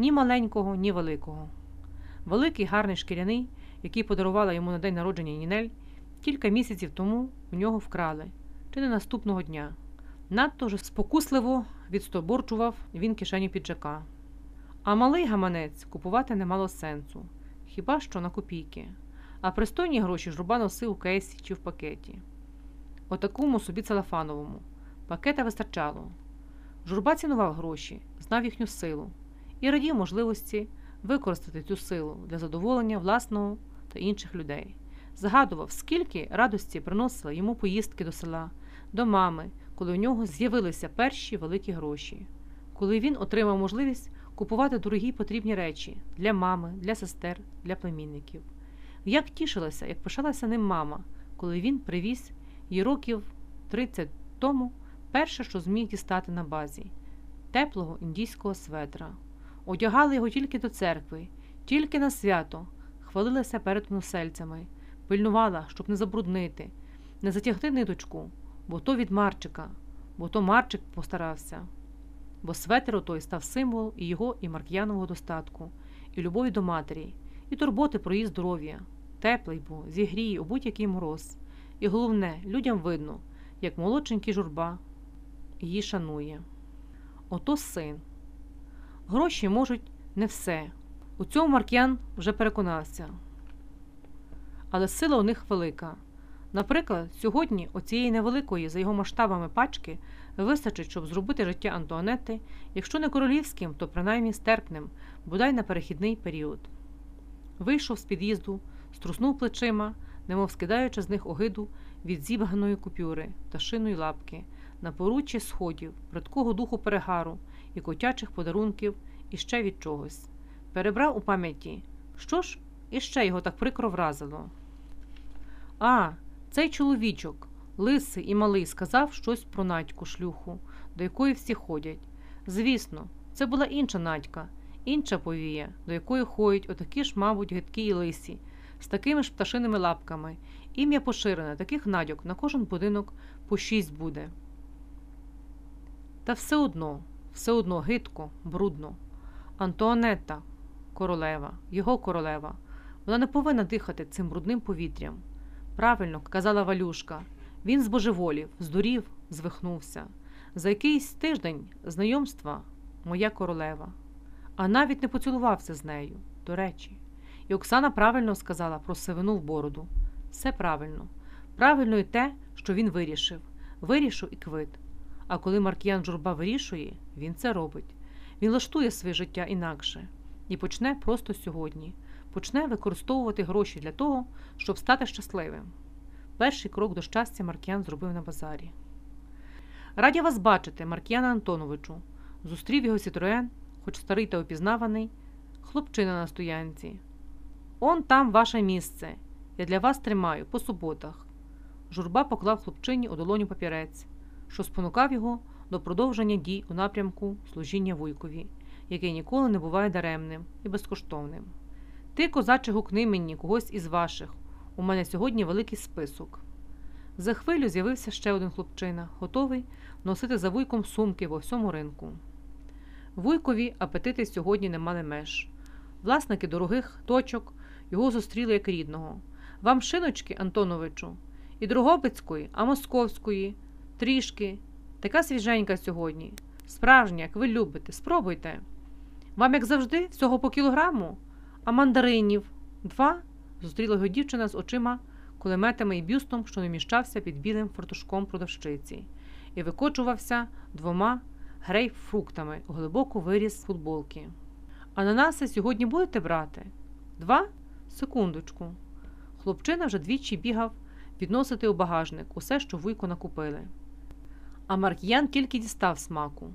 ні маленького, ні великого. Великий гарний шкіряний, який подарувала йому на день народження Нінель, кілька місяців тому в нього вкрали, чи не наступного дня. Надто ж спокусливо відстоборчував він кишені піджака. А малий гаманець купувати не мало сенсу, хіба що на копійки, а пристойні гроші журба носив у кейсі чи в пакеті. Отакому собі целофановому. Пакета вистачало. Журба цінував гроші, знав їхню силу і радів можливості використати цю силу для задоволення власного та інших людей. Згадував, скільки радості приносили йому поїздки до села, до мами, коли у нього з'явилися перші великі гроші, коли він отримав можливість купувати дорогі потрібні речі для мами, для сестер, для племінників. Як тішилася, як пишалася ним мама, коли він привіз їй років 30 тому перше, що зміг дістати на базі теплого індійського светра. Одягали його тільки до церкви, тільки на свято, хвалилася перед односельцями, пильнувала, щоб не забруднити, не затягти ниточку, бо то від Марчика, бо то Марчик постарався. Бо светер отой став символ і його, і Марк'янового достатку, і любові до матері, і турботи про її здоров'я. Теплий бо, зігріє у будь-який мороз. І головне, людям видно, як молодшенький журба її шанує. Ото син. Гроші можуть не все. У цьому Марк'ян вже переконався. Але сила у них велика. Наприклад, сьогодні оцієї невеликої за його масштабами пачки вистачить, щоб зробити життя Антуанети, якщо не королівським, то принаймні стерпним, бодай на перехідний період. Вийшов з під'їзду, струснув плечима, немов скидаючи з них огиду від зібганої купюри, пташиної лапки, на поруччі сходів, бридкого духу перегару і котячих подарунків і ще від чогось. Перебрав у пам'яті, що ж іще його так прикро вразило. А, цей чоловічок, лисий і малий, сказав щось про Надьку шлюху, до якої всі ходять. Звісно, це була інша Надька, інша повія, до якої ходять отакі ж, мабуть, гидкі і лисі, з такими ж пташиними лапками. Ім'я поширене, таких надьок на кожен будинок по шість буде. Та все одно, все одно гидко, брудно. Антуанетта, королева, його королева, вона не повинна дихати цим брудним повітрям. Правильно, казала Валюшка, він збожеволів, здурів, звихнувся. За якийсь тиждень знайомства моя королева, а навіть не поцілувався з нею, до речі. І Оксана правильно сказала про сивину в бороду. Все правильно. Правильно і те, що він вирішив. Вирішив і квит. А коли Маркіян журба вирішує, він це робить. Він лаштує своє життя інакше і почне просто сьогодні. Почне використовувати гроші для того, щоб стати щасливим. Перший крок до щастя Маркіян зробив на базарі. Раді вас бачити, Маркіяна Антоновичу. Зустрів його Сітроен, хоч старий та опізнаваний, хлопчина на стоянці. Он там ваше місце. Я для вас тримаю по суботах. Журба поклав хлопчині у долоню папірець, що спонукав його до продовження дій у напрямку служіння вуйкові, який ніколи не буває даремним і безкоштовним. Ти, козаче, гукни мені когось із ваших. У мене сьогодні великий список. За хвилю з'явився ще один хлопчина, готовий носити за вуйком сумки во всьому ринку. Вуйкові апетити сьогодні не мали меж. Власники дорогих точок його зустріли як рідного. Вам шиночки, Антоновичу, і Другобицької, а московської, трішки. Така свіженька сьогодні. Справжня, як ви любите, спробуйте. Вам, як завжди, всього по кілограму, а мандаринів два. Зустріла його дівчина з очима, кулеметами і бюстом, що не вміщався під білим фортушком продавщиці, і викочувався двома грейпфруктами у глибоку виріз футболки. Ананаси сьогодні будете брати? Два? Секундочку. Хлопчина вже двічі бігав відносити у багажник усе, що вуйко накупили. А Марк'ян тільки дістав смаку.